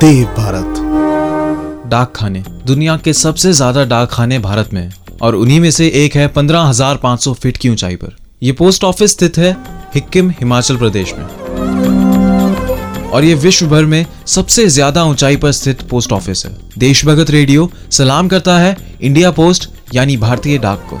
देव भारत। डाक खाने। दुनिया के सबसे ज़्यादा डाक खाने भारत में और उन्हीं में से एक है 15,500 फीट की ऊंचाई पर। यह पोस्ट ऑफ़िस स्थित है हिक्किम हिमाचल प्रदेश में। और ये विश्व भर में सबसे ज़्यादा ऊंचाई पर स्थित पोस्ट ऑफ़िस है। देशभगत रेडियो सलाम करता है इंडिया पोस्ट यानी भारतीय डाक को।